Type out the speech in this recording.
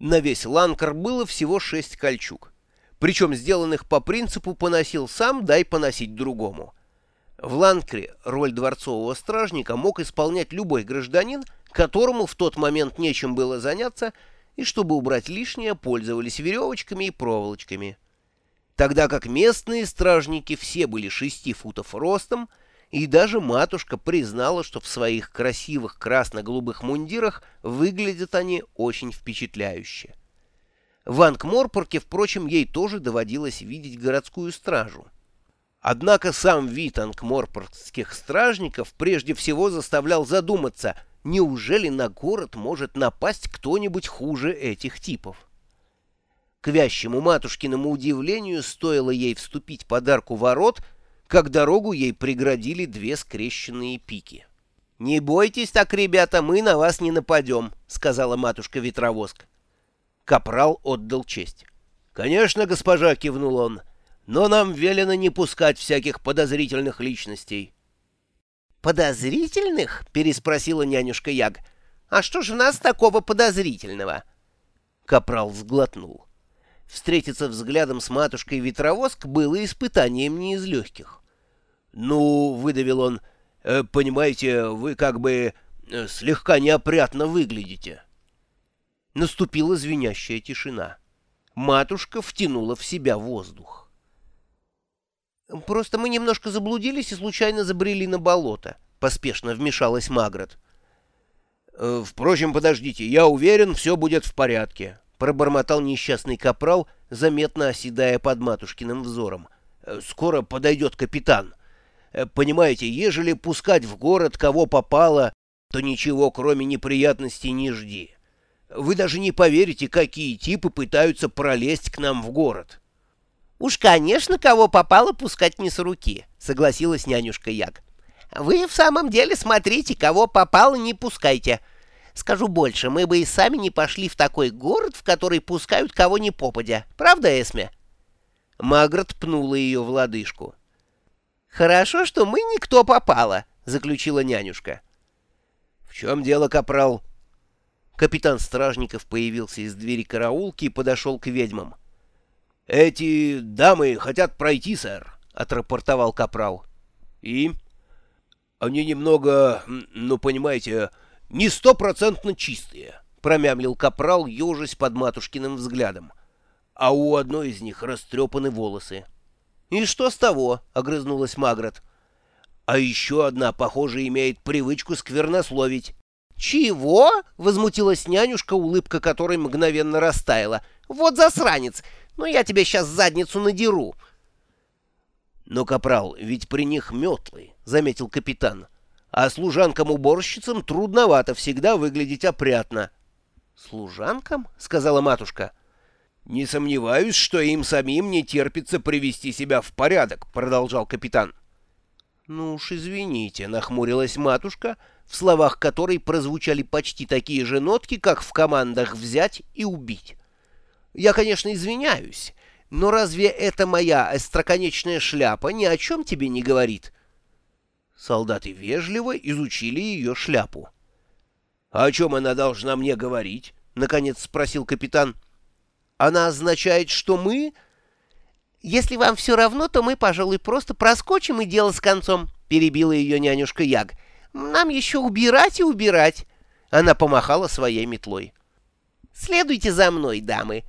На весь ланкер было всего шесть кольчуг, причем сделанных по принципу «поносил сам, дай поносить другому». В ланкере роль дворцового стражника мог исполнять любой гражданин, которому в тот момент нечем было заняться, и чтобы убрать лишнее, пользовались веревочками и проволочками. Тогда как местные стражники все были шести футов ростом, и даже матушка признала, что в своих красивых красно-голубых мундирах выглядят они очень впечатляюще. В Ангморпорке, впрочем, ей тоже доводилось видеть городскую стражу. Однако сам вид ангморпоркских стражников прежде всего заставлял задуматься, неужели на город может напасть кто-нибудь хуже этих типов. К вящему матушкиному удивлению стоило ей вступить подарку ворот — как дорогу ей преградили две скрещенные пики. «Не бойтесь так, ребята, мы на вас не нападем», — сказала матушка-ветровозка. Капрал отдал честь. «Конечно, госпожа», — кивнул он, — «но нам велено не пускать всяких подозрительных личностей». «Подозрительных?» — переспросила нянюшка Яг. «А что же в нас такого подозрительного?» Капрал сглотнул. Встретиться взглядом с матушкой-ветровозк было испытанием не из легких. «Ну, — выдавил он, э, — понимаете, вы как бы э, слегка неопрятно выглядите». Наступила звенящая тишина. Матушка втянула в себя воздух. «Просто мы немножко заблудились и случайно забрели на болото», — поспешно вмешалась Магрот. «Э, «Впрочем, подождите, я уверен, все будет в порядке», — пробормотал несчастный капрал, заметно оседая под матушкиным взором. «Скоро подойдет капитан». Э, понимаете, ежели пускать в город кого попало, то ничего, кроме неприятностей, не жди. Вы даже не поверите, какие типы пытаются пролезть к нам в город. — Уж, конечно, кого попало пускать не с руки, — согласилась нянюшка Яг. — Вы в самом деле смотрите, кого попало, не пускайте. Скажу больше, мы бы и сами не пошли в такой город, в который пускают кого ни попадя. Правда, Эсме? Магрот пнула ее в лодыжку. — «Хорошо, что мы никто попало», — заключила нянюшка. «В чем дело, капрал?» Капитан Стражников появился из двери караулки и подошел к ведьмам. «Эти дамы хотят пройти, сэр», — отрапортовал капрал. «И?» «Они немного, ну, понимаете, не стопроцентно чистые», — промямлил капрал, ежась под матушкиным взглядом. «А у одной из них растрепаны волосы». «И что с того?» — огрызнулась Магрот. «А еще одна, похоже, имеет привычку сквернословить». «Чего?» — возмутилась нянюшка, улыбка которой мгновенно растаяла. «Вот засранец! Ну я тебе сейчас задницу надеру!» «Но, капрал, ведь при них метлы», — заметил капитан. «А служанкам-уборщицам трудновато всегда выглядеть опрятно». «Служанкам?» — сказала матушка. «Не сомневаюсь, что им самим не терпится привести себя в порядок», — продолжал капитан. «Ну уж извините», — нахмурилась матушка, в словах которой прозвучали почти такие же нотки, как в командах «взять» и «убить». «Я, конечно, извиняюсь, но разве эта моя остроконечная шляпа ни о чем тебе не говорит?» Солдаты вежливо изучили ее шляпу. «А «О чем она должна мне говорить?» — наконец спросил капитан. — она означает, что мы... Если вам все равно, то мы, пожалуй, просто проскочим и дело с концом, — перебила ее нянюшка Яг. Нам еще убирать и убирать. Она помахала своей метлой. Следуйте за мной, дамы.